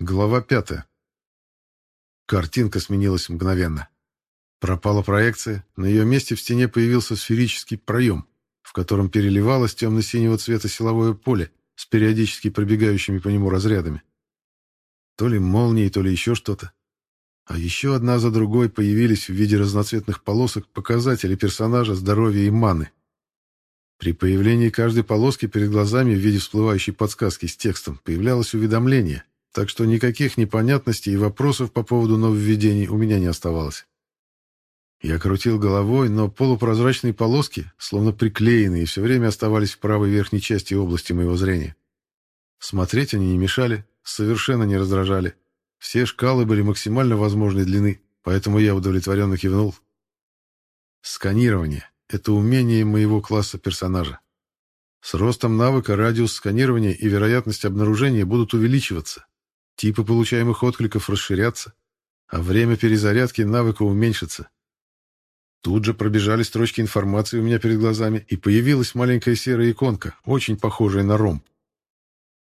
Глава пятая. Картинка сменилась мгновенно. Пропала проекция, на ее месте в стене появился сферический проем, в котором переливалось темно-синего цвета силовое поле с периодически пробегающими по нему разрядами. То ли молнии, то ли еще что-то. А еще одна за другой появились в виде разноцветных полосок показатели персонажа здоровья и маны. При появлении каждой полоски перед глазами в виде всплывающей подсказки с текстом появлялось уведомление, так что никаких непонятностей и вопросов по поводу нововведений у меня не оставалось. Я крутил головой, но полупрозрачные полоски, словно приклеенные, все время оставались в правой верхней части области моего зрения. Смотреть они не мешали, совершенно не раздражали. Все шкалы были максимально возможной длины, поэтому я удовлетворенно кивнул. Сканирование — это умение моего класса персонажа. С ростом навыка радиус сканирования и вероятность обнаружения будут увеличиваться, типы получаемых откликов расширяться, а время перезарядки навыка уменьшится. Тут же пробежали строчки информации у меня перед глазами, и появилась маленькая серая иконка, очень похожая на ромб.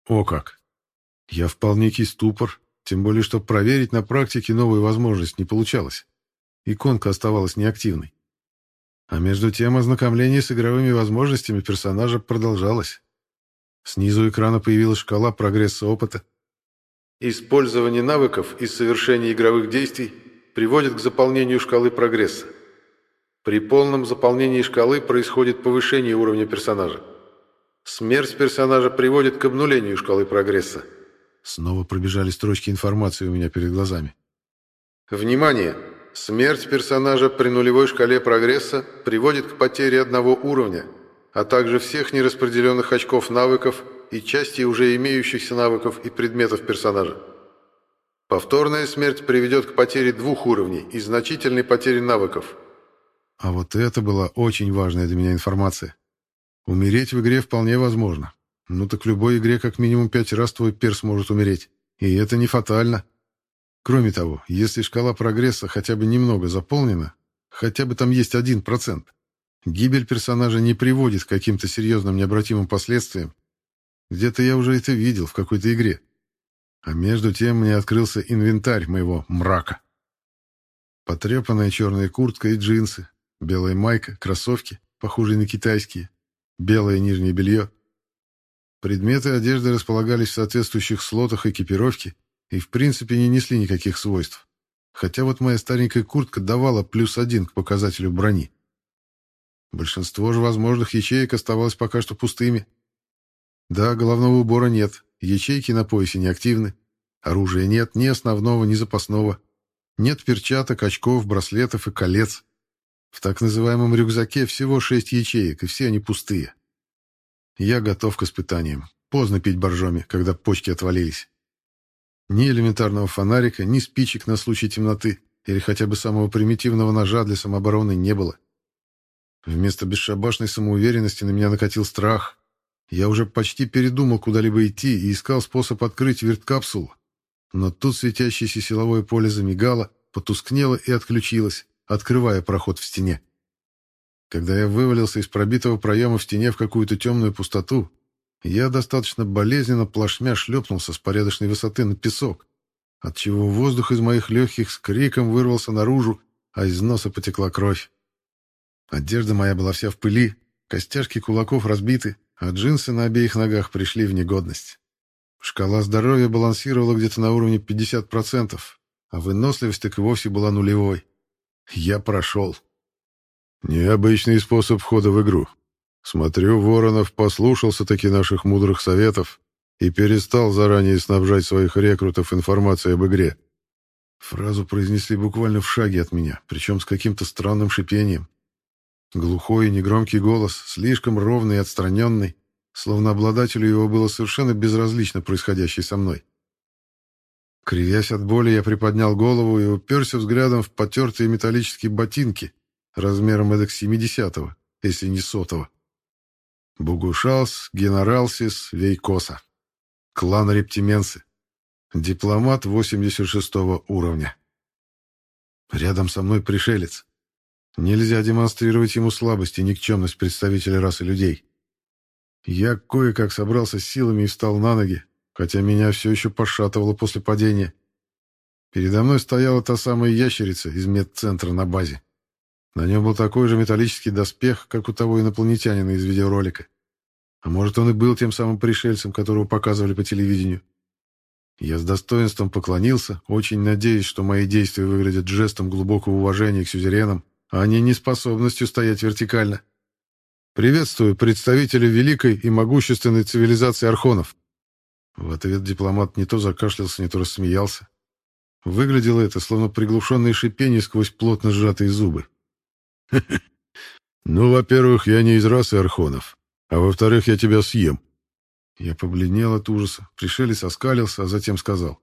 О как! Я впал в некий ступор, тем более, что проверить на практике новую возможность не получалось. Иконка оставалась неактивной. А между тем ознакомление с игровыми возможностями персонажа продолжалось. Снизу экрана появилась шкала прогресса опыта. Использование навыков и совершение игровых действий приводит к заполнению шкалы прогресса. При полном заполнении шкалы происходит повышение уровня персонажа. Смерть персонажа приводит к обнулению шкалы прогресса. Снова пробежали строчки информации у меня перед глазами. Внимание! Смерть персонажа при нулевой шкале прогресса приводит к потере одного уровня, а также всех нераспределенных очков навыков и части уже имеющихся навыков и предметов персонажа. Повторная смерть приведет к потере двух уровней и значительной потере навыков – а вот это была очень важная для меня информация. Умереть в игре вполне возможно. Ну так в любой игре как минимум пять раз твой перс может умереть. И это не фатально. Кроме того, если шкала прогресса хотя бы немного заполнена, хотя бы там есть один процент, гибель персонажа не приводит к каким-то серьезным необратимым последствиям. Где-то я уже это видел в какой-то игре. А между тем мне открылся инвентарь моего мрака. Потрепанная черная куртка и джинсы, Белая майка, кроссовки, похожие на китайские, белое нижнее белье. Предметы одежды располагались в соответствующих слотах экипировки и в принципе не несли никаких свойств. Хотя вот моя старенькая куртка давала плюс один к показателю брони. Большинство же возможных ячеек оставалось пока что пустыми. Да, головного убора нет, ячейки на поясе не активны, оружия нет ни основного, ни запасного. Нет перчаток, очков, браслетов и колец. В так называемом рюкзаке всего шесть ячеек, и все они пустые. Я готов к испытаниям. Поздно пить боржоми, когда почки отвалились. Ни элементарного фонарика, ни спичек на случай темноты или хотя бы самого примитивного ножа для самообороны не было. Вместо бесшабашной самоуверенности на меня накатил страх. Я уже почти передумал куда-либо идти и искал способ открыть верткапсулу. Но тут светящееся силовое поле замигало, потускнело и отключилось открывая проход в стене. Когда я вывалился из пробитого проема в стене в какую-то темную пустоту, я достаточно болезненно плашмя шлепнулся с порядочной высоты на песок, отчего воздух из моих легких с криком вырвался наружу, а из носа потекла кровь. Одежда моя была вся в пыли, костяшки кулаков разбиты, а джинсы на обеих ногах пришли в негодность. Шкала здоровья балансировала где-то на уровне 50%, а выносливость так и вовсе была нулевой. Я прошел. Необычный способ входа в игру. Смотрю, Воронов послушался таки наших мудрых советов и перестал заранее снабжать своих рекрутов информацией об игре. Фразу произнесли буквально в шаге от меня, причем с каким-то странным шипением. Глухой и негромкий голос, слишком ровный и отстраненный, словно обладателю его было совершенно безразлично происходящее со мной. Кривясь от боли, я приподнял голову и уперся взглядом в потертые металлические ботинки размером эдак семидесятого, если не сотого. Бугушалс, генералсис, вейкоса. Клан рептименсы. Дипломат 86 уровня. Рядом со мной пришелец. Нельзя демонстрировать ему слабость и никчемность представителя расы людей. Я кое-как собрался с силами и встал на ноги, хотя меня все еще пошатывало после падения. Передо мной стояла та самая ящерица из медцентра на базе. На нем был такой же металлический доспех, как у того инопланетянина из видеоролика. А может, он и был тем самым пришельцем, которого показывали по телевидению. Я с достоинством поклонился, очень надеясь, что мои действия выглядят жестом глубокого уважения к сюзеренам, а не неспособностью стоять вертикально. «Приветствую представителя великой и могущественной цивилизации архонов». В ответ дипломат не то закашлялся, не то рассмеялся. Выглядело это, словно приглушенное шипение сквозь плотно сжатые зубы. «Ну, во-первых, я не из расы архонов, а во-вторых, я тебя съем». Я побледнел от ужаса, пришелец оскалился, а затем сказал.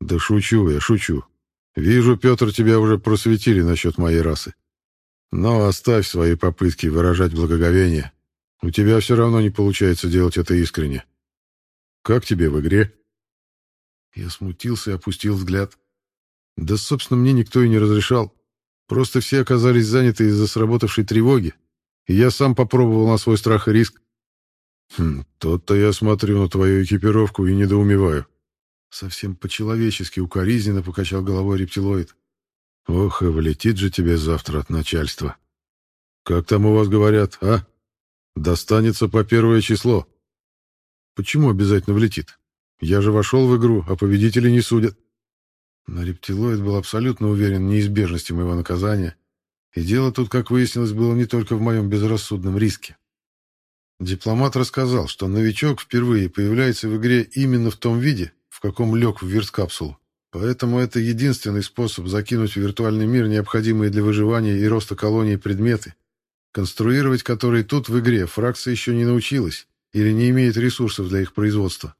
«Да шучу я, шучу. Вижу, Петр, тебя уже просветили насчет моей расы. Но оставь свои попытки выражать благоговение. У тебя все равно не получается делать это искренне. Как тебе в игре?» Я смутился и опустил взгляд. Да, собственно, мне никто и не разрешал. Просто все оказались заняты из-за сработавшей тревоги, и я сам попробовал на свой страх и риск. Хм, тот-то я смотрю на твою экипировку и недоумеваю. Совсем по-человечески укоризненно покачал головой рептилоид. Ох, и влетит же тебе завтра от начальства. Как там у вас говорят, а? Достанется по первое число. Почему обязательно влетит? Я же вошел в игру, а победители не судят. Но рептилоид был абсолютно уверен в неизбежности моего наказания, и дело тут, как выяснилось, было не только в моем безрассудном риске. Дипломат рассказал, что новичок впервые появляется в игре именно в том виде, в каком лег в вирткапсулу. Поэтому это единственный способ закинуть в виртуальный мир необходимые для выживания и роста колонии предметы, конструировать которые тут в игре фракция еще не научилась или не имеет ресурсов для их производства.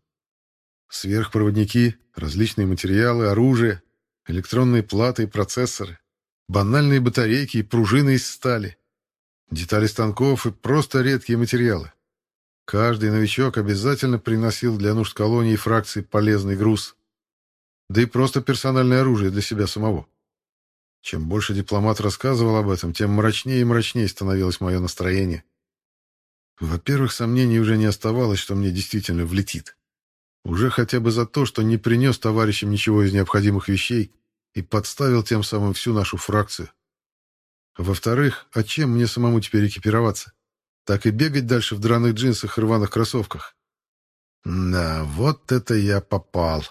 Сверхпроводники, различные материалы, оружие, электронные платы и процессоры, банальные батарейки и пружины из стали, детали станков и просто редкие материалы. Каждый новичок обязательно приносил для нужд колонии и фракции полезный груз. Да и просто персональное оружие для себя самого. Чем больше дипломат рассказывал об этом, тем мрачнее и мрачнее становилось мое настроение. Во-первых, сомнений уже не оставалось, что мне действительно влетит. Уже хотя бы за то, что не принес товарищам ничего из необходимых вещей и подставил тем самым всю нашу фракцию. Во-вторых, а чем мне самому теперь экипироваться? Так и бегать дальше в драных джинсах и рваных кроссовках? Да, вот это я попал.